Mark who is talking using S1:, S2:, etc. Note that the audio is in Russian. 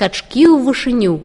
S1: скачки ў вышыню